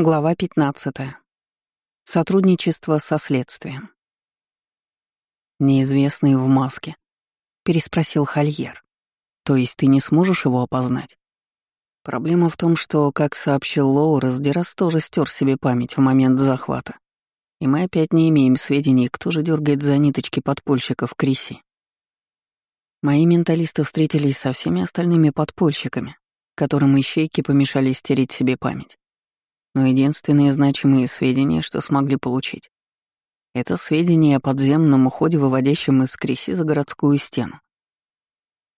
Глава 15. Сотрудничество со следствием. «Неизвестный в маске», — переспросил Хольер. «То есть ты не сможешь его опознать?» Проблема в том, что, как сообщил Лоурес, Дерас тоже стер себе память в момент захвата. И мы опять не имеем сведений, кто же дергает за ниточки подпольщиков Криси. Мои менталисты встретились со всеми остальными подпольщиками, которым ищейки помешали стереть себе память. Но единственные значимые сведения, что смогли получить, это сведения о подземном уходе, выводящем из Криси за городскую стену.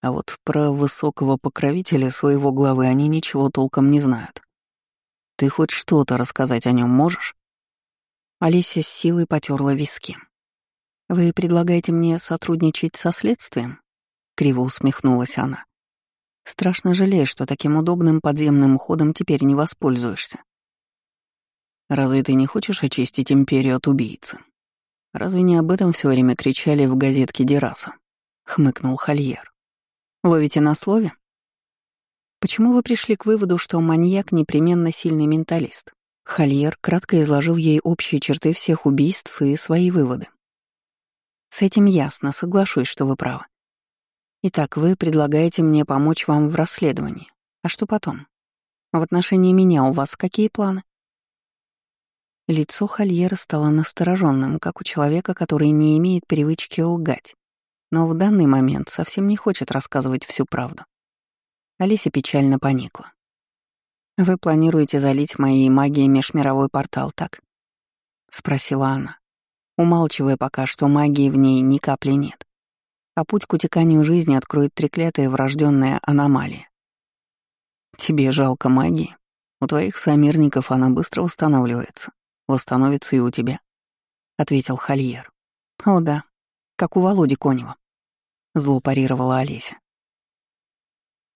А вот про высокого покровителя своего главы они ничего толком не знают. Ты хоть что-то рассказать о нем можешь? Олеся с силой потерла виски. «Вы предлагаете мне сотрудничать со следствием?» — криво усмехнулась она. «Страшно жалею, что таким удобным подземным ходом теперь не воспользуешься. Разве ты не хочешь очистить империю от убийцы? Разве не об этом все время кричали в газетке Дераса? Хмыкнул Хольер. Ловите на слове? Почему вы пришли к выводу, что маньяк непременно сильный менталист? Хольер кратко изложил ей общие черты всех убийств и свои выводы. С этим ясно, соглашусь, что вы правы. Итак, вы предлагаете мне помочь вам в расследовании. А что потом? В отношении меня у вас какие планы? Лицо Хольера стало настороженным, как у человека, который не имеет привычки лгать, но в данный момент совсем не хочет рассказывать всю правду. Олеся печально поникла. «Вы планируете залить моей магией межмировой портал, так?» — спросила она, умалчивая пока, что магии в ней ни капли нет, а путь к утеканию жизни откроет треклятая врожденная аномалия. «Тебе жалко магии? У твоих сомерников она быстро восстанавливается. Восстановится и у тебя», — ответил Хольер. «О да, как у Володи Конева», — зло парировала Олеся.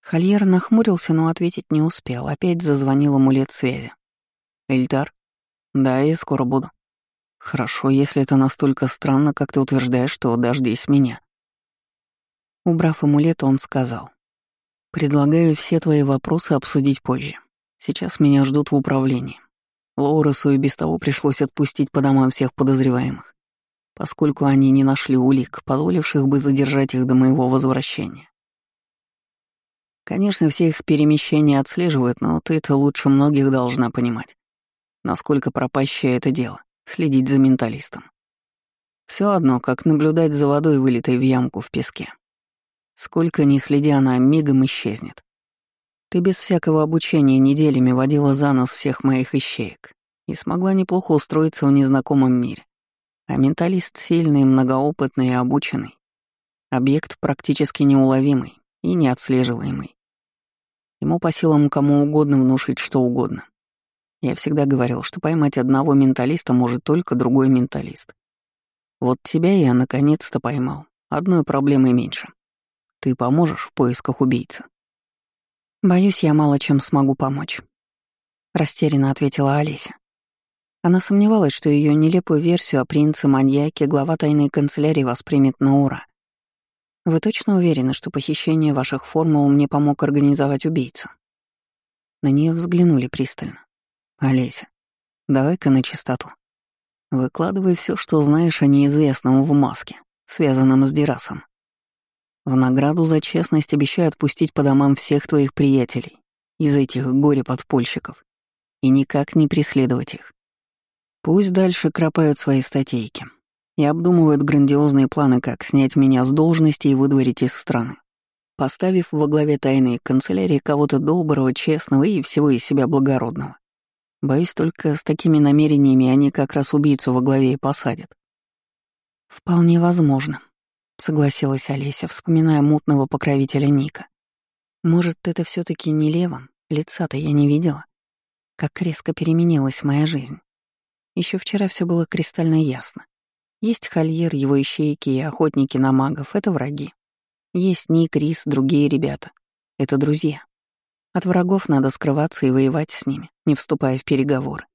Хольер нахмурился, но ответить не успел. Опять зазвонил амулет связи. «Эльтар?» «Да, я скоро буду». «Хорошо, если это настолько странно, как ты утверждаешь, то дождись меня». Убрав амулет, он сказал. «Предлагаю все твои вопросы обсудить позже. Сейчас меня ждут в управлении. Лоуресу и без того пришлось отпустить по домам всех подозреваемых, поскольку они не нашли улик, позволивших бы задержать их до моего возвращения. Конечно, все их перемещения отслеживают, но ты-то лучше многих должна понимать, насколько пропащее это дело — следить за менталистом. Все одно, как наблюдать за водой, вылитой в ямку в песке. Сколько ни следи, она мигом исчезнет. Ты без всякого обучения неделями водила за нос всех моих ищеек и смогла неплохо устроиться в незнакомом мире. А менталист сильный, многоопытный и обученный. Объект практически неуловимый и неотслеживаемый. Ему по силам кому угодно внушить что угодно. Я всегда говорил, что поймать одного менталиста может только другой менталист. Вот тебя я наконец-то поймал. Одной проблемой меньше. Ты поможешь в поисках убийцы? «Боюсь, я мало чем смогу помочь», — растерянно ответила Олеся. Она сомневалась, что ее нелепую версию о принце-маньяке глава тайной канцелярии воспримет на ура. «Вы точно уверены, что похищение ваших формул мне помог организовать убийца?» На нее взглянули пристально. «Олеся, давай-ка на чистоту. Выкладывай все, что знаешь о неизвестном в маске, связанном с Дерасом. В награду за честность обещаю отпустить по домам всех твоих приятелей из этих горе-подпольщиков и никак не преследовать их. Пусть дальше кропают свои статейки и обдумывают грандиозные планы, как снять меня с должности и выдворить из страны, поставив во главе тайной канцелярии кого-то доброго, честного и всего из себя благородного. Боюсь, только с такими намерениями они как раз убийцу во главе и посадят. Вполне возможно, — согласилась Олеся, вспоминая мутного покровителя Ника. «Может, это все таки не Леван? Лица-то я не видела. Как резко переменилась моя жизнь. Еще вчера все было кристально ясно. Есть Хольер, его ищейки и охотники на магов — это враги. Есть Ник, Рис, другие ребята — это друзья. От врагов надо скрываться и воевать с ними, не вступая в переговоры.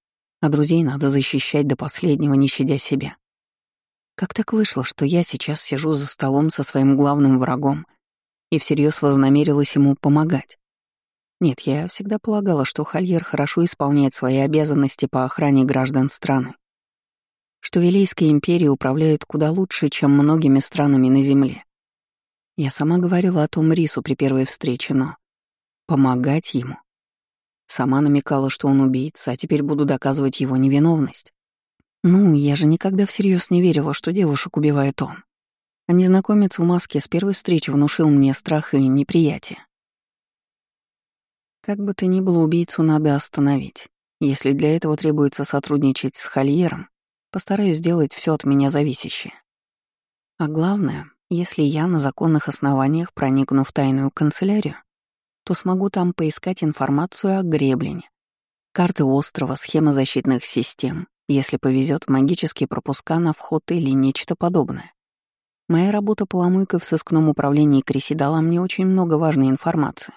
А друзей надо защищать до последнего, не щадя себя. Как так вышло, что я сейчас сижу за столом со своим главным врагом и всерьез вознамерилась ему помогать? Нет, я всегда полагала, что Хольер хорошо исполняет свои обязанности по охране граждан страны. Что Вилейская империя управляет куда лучше, чем многими странами на Земле. Я сама говорила о том Рису при первой встрече, но... Помогать ему? Сама намекала, что он убийца, а теперь буду доказывать его невиновность. Ну, я же никогда всерьез не верила, что девушек убивает он. А незнакомец в маске с первой встречи внушил мне страх и неприятие. Как бы то ни было, убийцу надо остановить. Если для этого требуется сотрудничать с Хольером, постараюсь сделать все от меня зависящее. А главное, если я на законных основаниях проникну в тайную канцелярию, то смогу там поискать информацию о греблине, карты острова, схемы защитных систем, если повезет, магические пропуска на вход или нечто подобное. Моя работа поломойкой в сыскном управлении Криси дала мне очень много важной информации.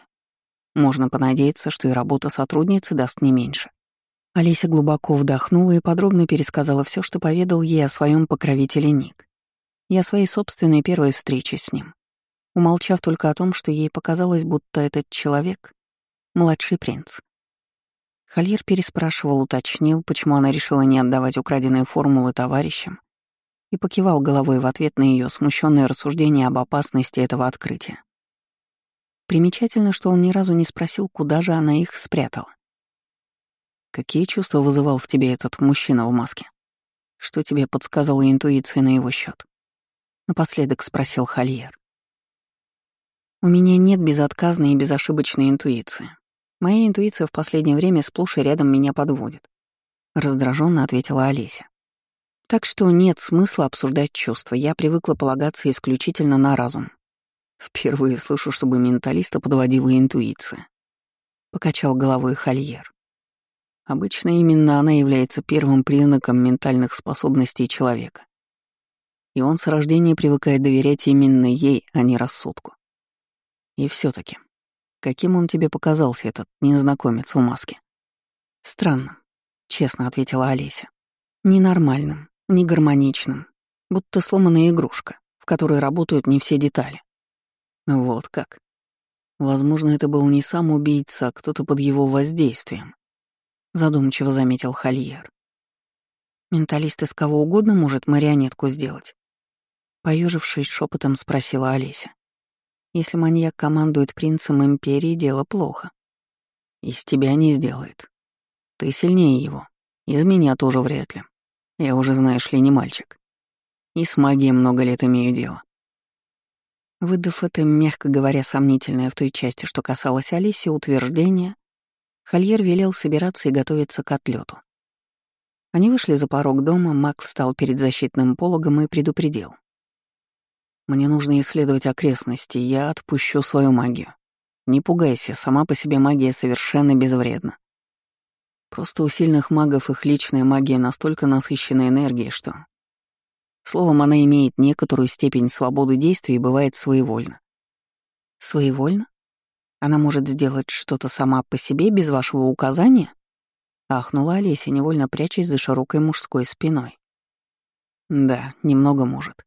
Можно понадеяться, что и работа сотрудницы даст не меньше. Олеся глубоко вдохнула и подробно пересказала все, что поведал ей о своем покровителе Ник. И о своей собственной первой встрече с ним, умолчав только о том, что ей показалось, будто этот человек — младший принц. Хальер переспрашивал, уточнил, почему она решила не отдавать украденные формулы товарищам, и покивал головой в ответ на ее смущенное рассуждение об опасности этого открытия. Примечательно, что он ни разу не спросил, куда же она их спрятала. Какие чувства вызывал в тебе этот мужчина в маске? Что тебе подсказала интуиция на его счет? Напоследок спросил Хольер. У меня нет безотказной и безошибочной интуиции. Моя интуиция в последнее время сплошь и рядом меня подводит. Раздраженно ответила Олеся. Так что нет смысла обсуждать чувства, я привыкла полагаться исключительно на разум. Впервые слышу, чтобы менталиста подводила интуиция. Покачал головой Хольер. Обычно именно она является первым признаком ментальных способностей человека. И он с рождения привыкает доверять именно ей, а не рассудку. И все таки каким он тебе показался, этот незнакомец в маске? Странным, честно ответила Олеся. Ненормальным, не гармоничным, будто сломанная игрушка, в которой работают не все детали. Вот как. Возможно, это был не сам убийца, а кто-то под его воздействием. Задумчиво заметил Хольер. Менталист из кого угодно может марионетку сделать. Поежившись шепотом спросила Олеся. Если маньяк командует принцем империи, дело плохо. Из тебя не сделает. Ты сильнее его. Из меня тоже вряд ли. Я уже, знаешь ли, не мальчик. И с магией много лет имею дело. Выдав это, мягко говоря, сомнительное в той части, что касалось Алиси, утверждение, Хольер велел собираться и готовиться к отлету. Они вышли за порог дома, маг встал перед защитным пологом и предупредил. «Мне нужно исследовать окрестности, я отпущу свою магию. Не пугайся, сама по себе магия совершенно безвредна. Просто у сильных магов их личная магия настолько насыщена энергией, что Словом, она имеет некоторую степень свободы действий и бывает своевольна. Своевольно? Она может сделать что-то сама по себе без вашего указания? Ахнула Олеся, невольно прячась за широкой мужской спиной. Да, немного может.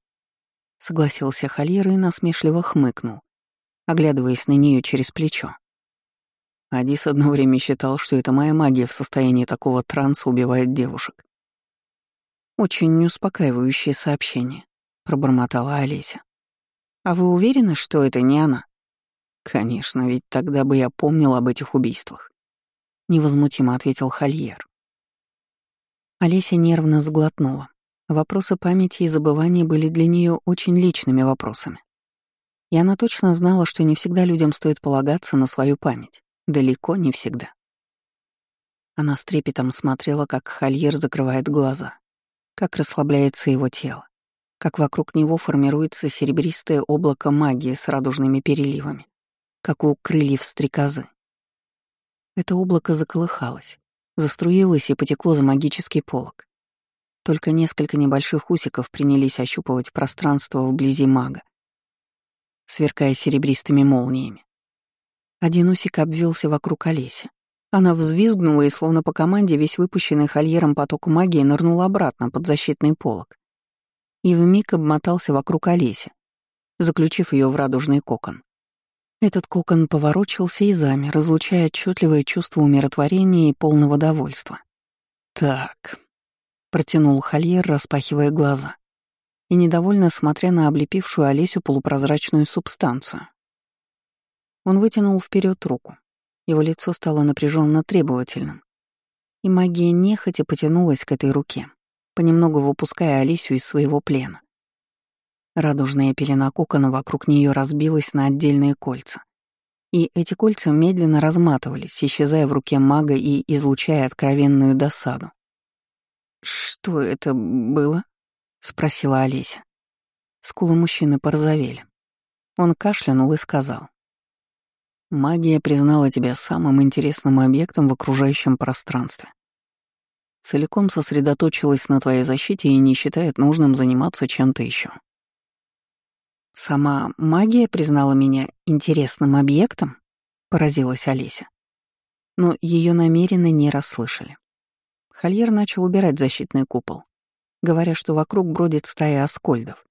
Согласился Хальер и насмешливо хмыкнул, оглядываясь на нее через плечо. Адис одно время считал, что это моя магия в состоянии такого транса убивает девушек. «Очень успокаивающее сообщение», — пробормотала Олеся. «А вы уверены, что это не она?» «Конечно, ведь тогда бы я помнил об этих убийствах», — невозмутимо ответил Хольер. Олеся нервно сглотнула. Вопросы памяти и забывания были для нее очень личными вопросами. И она точно знала, что не всегда людям стоит полагаться на свою память. Далеко не всегда. Она с трепетом смотрела, как Хольер закрывает глаза как расслабляется его тело, как вокруг него формируется серебристое облако магии с радужными переливами, как у крыльев стрекозы. Это облако заколыхалось, заструилось и потекло за магический полог. Только несколько небольших усиков принялись ощупывать пространство вблизи мага, сверкая серебристыми молниями. Один усик обвелся вокруг Олеси, она взвизгнула и, словно по команде, весь выпущенный хольером поток магии нырнул обратно под защитный полог и вмиг обмотался вокруг Олеси, заключив ее в радужный кокон. Этот кокон поворочился и замер, разлучая отчетливое чувство умиротворения и полного довольства. «Так», — протянул Хольер, распахивая глаза, и недовольно смотря на облепившую Олесю полупрозрачную субстанцию. Он вытянул вперед руку. Его лицо стало напряженно требовательным. И магия нехотя потянулась к этой руке, понемногу выпуская Алисю из своего плена. Радужная пелена кокона вокруг нее разбилась на отдельные кольца. И эти кольца медленно разматывались, исчезая в руке мага и излучая откровенную досаду. «Что это было?» — спросила Олеся. Скулы мужчины порозовели. Он кашлянул и сказал. Магия признала тебя самым интересным объектом в окружающем пространстве. Целиком сосредоточилась на твоей защите и не считает нужным заниматься чем-то еще. Сама магия признала меня интересным объектом? Поразилась Олеся. Но ее намеренно не расслышали. Хольер начал убирать защитный купол, говоря, что вокруг бродит стая аскольдов,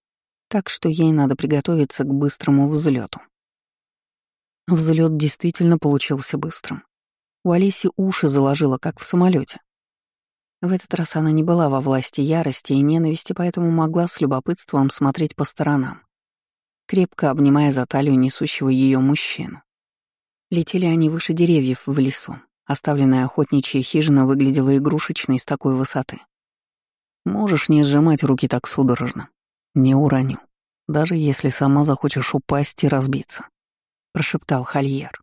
так что ей надо приготовиться к быстрому взлету. Взлет действительно получился быстрым. У Олеси уши заложило, как в самолете. В этот раз она не была во власти ярости и ненависти, поэтому могла с любопытством смотреть по сторонам, крепко обнимая за талию несущего ее мужчину. Летели они выше деревьев в лесу. Оставленная охотничья хижина выглядела игрушечной с такой высоты. Можешь не сжимать руки так судорожно. Не уроню. Даже если сама захочешь упасть и разбиться прошептал Хольер.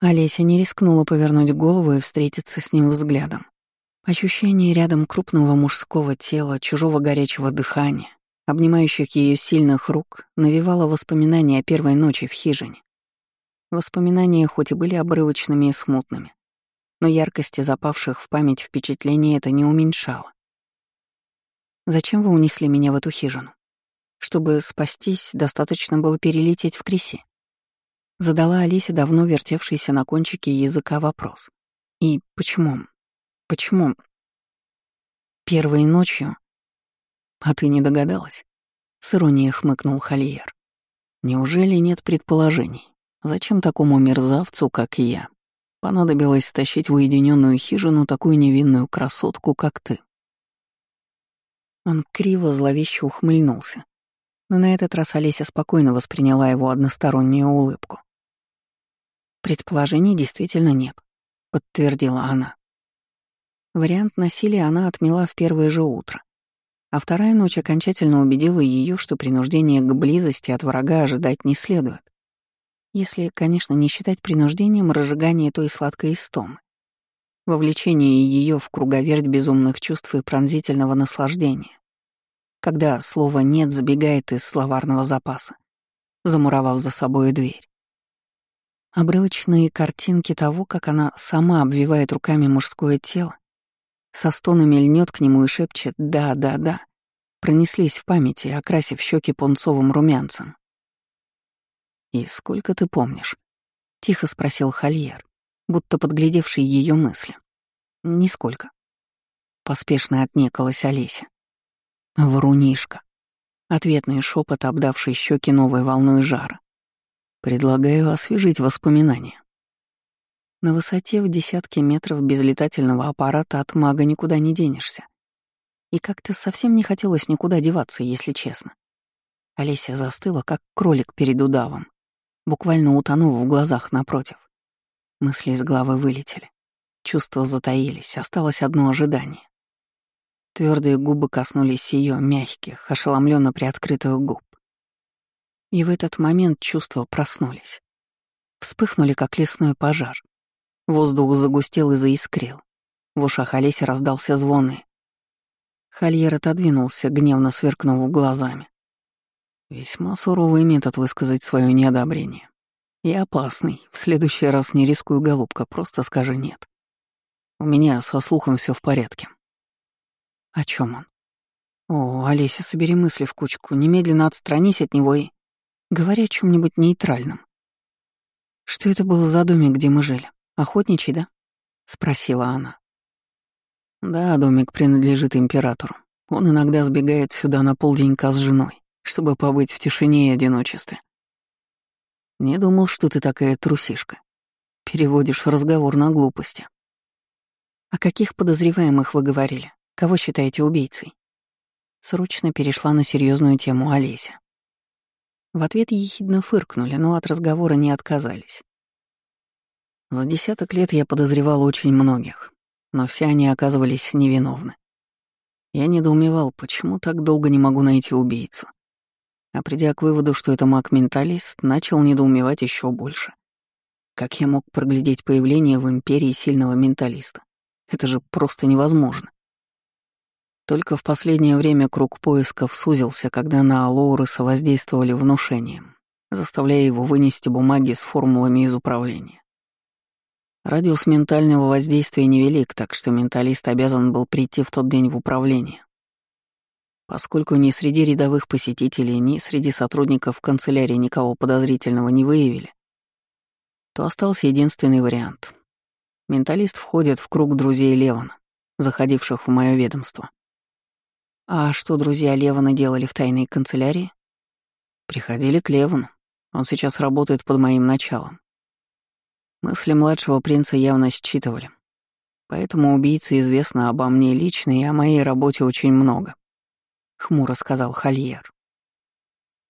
Олеся не рискнула повернуть голову и встретиться с ним взглядом. Ощущение рядом крупного мужского тела, чужого горячего дыхания, обнимающих ее сильных рук, навевало воспоминания о первой ночи в хижине. Воспоминания хоть и были обрывочными и смутными, но яркости запавших в память впечатлений это не уменьшало. «Зачем вы унесли меня в эту хижину? Чтобы спастись, достаточно было перелететь в Креси. Задала Олеся давно вертевшийся на кончике языка вопрос. И почему? Почему? Первой ночью? А ты не догадалась? С иронией хмыкнул Хольер. Неужели нет предположений? Зачем такому мерзавцу, как я, понадобилось тащить в уединенную хижину такую невинную красотку, как ты? Он криво зловеще ухмыльнулся, но на этот раз Олеся спокойно восприняла его одностороннюю улыбку. Предположений действительно нет, подтвердила она. Вариант насилия она отмела в первое же утро. А вторая ночь окончательно убедила ее, что принуждение к близости от врага ожидать не следует. Если, конечно, не считать принуждением разжигание той сладкой истомы. Вовлечение ее в круговерть безумных чувств и пронзительного наслаждения. Когда слово «нет» забегает из словарного запаса, замуровав за собой дверь. Обрывочные картинки того, как она сама обвивает руками мужское тело, со стонами льнет к нему и шепчет «да, да, да», пронеслись в памяти, окрасив щеки пунцовым румянцем. «И сколько ты помнишь?» — тихо спросил Хольер, будто подглядевший ее мысли. «Нисколько». Поспешно отнекалась Олеся. «Врунишка». Ответный шепот, обдавший щеки новой волной жара. Предлагаю освежить воспоминания. На высоте в десятки метров без летательного аппарата от мага никуда не денешься. И как-то совсем не хотелось никуда деваться, если честно. Олеся застыла, как кролик перед удавом, буквально утонув в глазах напротив. Мысли из головы вылетели. Чувства затаились, осталось одно ожидание. Твердые губы коснулись ее мягких, ошеломленно приоткрытых губ. И в этот момент чувства проснулись. Вспыхнули, как лесной пожар. Воздух загустел и заискрил. В ушах Олеси раздался звоны. Хольер отодвинулся, гневно сверкнув глазами. Весьма суровый метод высказать свое неодобрение. И опасный. В следующий раз не рискую, голубка, просто скажи «нет». У меня со слухом все в порядке. О чем он? О, Олеся, собери мысли в кучку, немедленно отстранись от него и... Говори о чем нибудь нейтральном. Что это был за домик, где мы жили? Охотничий, да? Спросила она. Да, домик принадлежит императору. Он иногда сбегает сюда на полденька с женой, чтобы побыть в тишине и одиночестве. Не думал, что ты такая трусишка. Переводишь разговор на глупости. О каких подозреваемых вы говорили? Кого считаете убийцей? Срочно перешла на серьезную тему Олеся. В ответ ехидно фыркнули, но от разговора не отказались. За десяток лет я подозревал очень многих, но все они оказывались невиновны. Я недоумевал, почему так долго не могу найти убийцу. А придя к выводу, что это маг-менталист, начал недоумевать еще больше. Как я мог проглядеть появление в Империи сильного менталиста? Это же просто невозможно. Только в последнее время круг поисков сузился, когда на Лоуреса воздействовали внушением, заставляя его вынести бумаги с формулами из управления. Радиус ментального воздействия невелик, так что менталист обязан был прийти в тот день в управление. Поскольку ни среди рядовых посетителей, ни среди сотрудников канцелярии никого подозрительного не выявили, то остался единственный вариант. Менталист входит в круг друзей Левана, заходивших в мое ведомство. А что друзья Левана делали в тайной канцелярии? Приходили к Левану. Он сейчас работает под моим началом. Мысли младшего принца явно считывали. Поэтому убийце известно обо мне лично и о моей работе очень много», — хмуро сказал Хольер.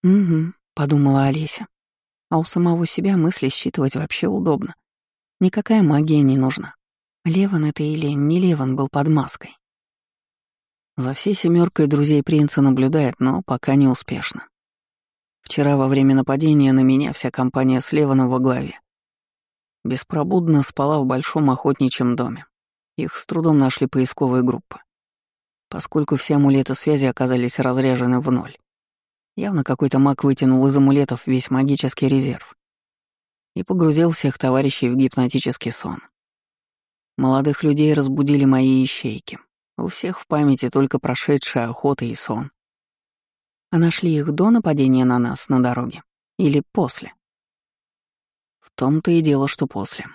«Угу», — подумала Олеся. «А у самого себя мысли считывать вообще удобно. Никакая магия не нужна. Леван это или не Леван был под маской?» За всей семеркой друзей принца наблюдает, но пока не успешно. Вчера во время нападения на меня вся компания с Леваном во главе беспробудно спала в большом охотничьем доме. Их с трудом нашли поисковые группы. Поскольку все амулеты связи оказались разряжены в ноль. Явно какой-то маг вытянул из амулетов весь магический резерв и погрузил всех товарищей в гипнотический сон. Молодых людей разбудили мои ищейки. У всех в памяти только прошедшая охота и сон. А нашли их до нападения на нас на дороге или после? В том-то и дело, что после.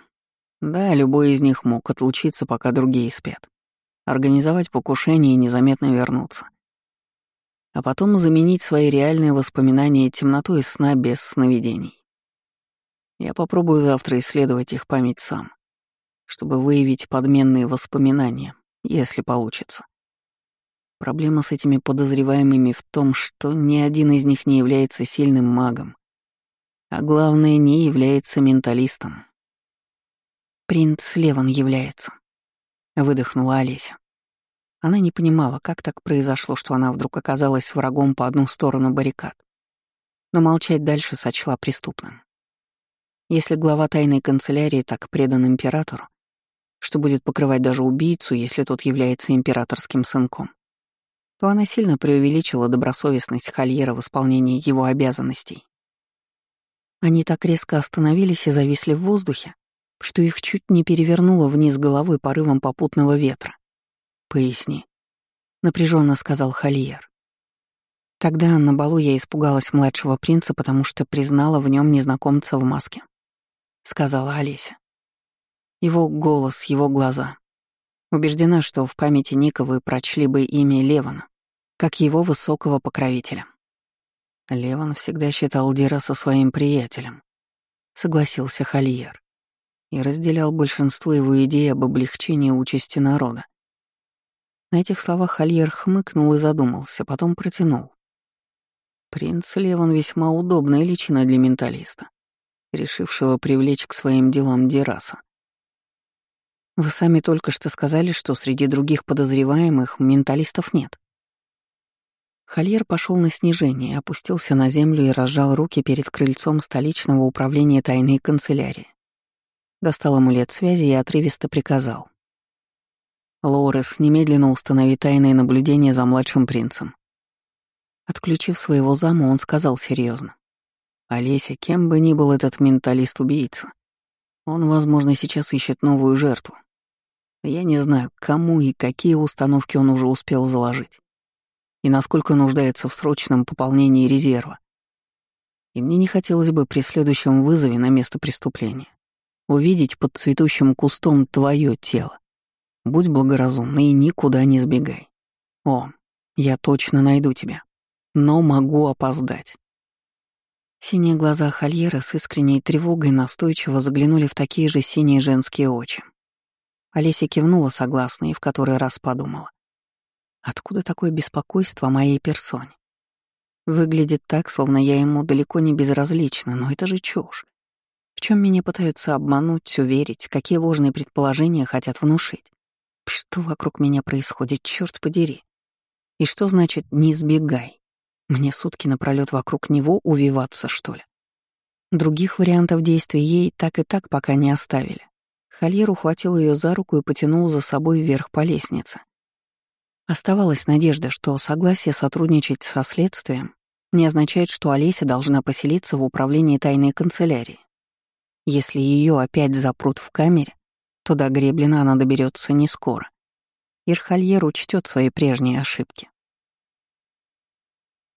Да, любой из них мог отлучиться, пока другие спят. Организовать покушение и незаметно вернуться. А потом заменить свои реальные воспоминания темнотой сна без сновидений. Я попробую завтра исследовать их память сам, чтобы выявить подменные воспоминания, если получится. Проблема с этими подозреваемыми в том, что ни один из них не является сильным магом, а главное, не является менталистом. «Принц Леван является», — выдохнула Олеся. Она не понимала, как так произошло, что она вдруг оказалась с врагом по одну сторону баррикад. Но молчать дальше сочла преступным. Если глава тайной канцелярии так предан императору, что будет покрывать даже убийцу, если тот является императорским сынком, то она сильно преувеличила добросовестность Хольера в исполнении его обязанностей. Они так резко остановились и зависли в воздухе, что их чуть не перевернуло вниз головой порывом попутного ветра. «Поясни», — напряженно сказал Хольер. Тогда на балу я испугалась младшего принца, потому что признала в нем незнакомца в маске, — сказала Олеся. Его голос, его глаза. Убеждена, что в памяти Ника вы прочли бы имя Левана, как его высокого покровителя. Леван всегда считал Дира со своим приятелем, согласился Хольер, и разделял большинство его идей об облегчении участи народа. На этих словах Хольер хмыкнул и задумался, потом протянул. Принц Леван весьма удобная личина для менталиста, решившего привлечь к своим делам Дираса. Вы сами только что сказали, что среди других подозреваемых менталистов нет. Хольер пошел на снижение, опустился на землю и разжал руки перед крыльцом столичного управления тайной канцелярии. Достал амулет связи и отрывисто приказал. «Лоурес, немедленно установи тайное наблюдение за младшим принцем». Отключив своего зама, он сказал серьезно: «Олеся, кем бы ни был этот менталист-убийца, он, возможно, сейчас ищет новую жертву. Я не знаю, кому и какие установки он уже успел заложить и насколько нуждается в срочном пополнении резерва. И мне не хотелось бы при следующем вызове на место преступления увидеть под цветущим кустом твое тело. Будь благоразумна и никуда не сбегай. О, я точно найду тебя, но могу опоздать. Синие глаза Хольера с искренней тревогой настойчиво заглянули в такие же синие женские очи. Олеся кивнула согласно и в который раз подумала. Откуда такое беспокойство о моей персоне? Выглядит так, словно я ему далеко не безразлична, но это же чушь. Чем меня пытаются обмануть, уверить, какие ложные предположения хотят внушить? Что вокруг меня происходит, черт подери? И что значит «не избегай»? Мне сутки напролёт вокруг него увиваться, что ли? Других вариантов действий ей так и так пока не оставили. Хольер ухватил ее за руку и потянул за собой вверх по лестнице. Оставалась надежда, что согласие сотрудничать со следствием не означает, что Олеся должна поселиться в управлении тайной канцелярии. Если ее опять запрут в камере, то до Греблина она доберется не скоро. Ирхальер учтет свои прежние ошибки.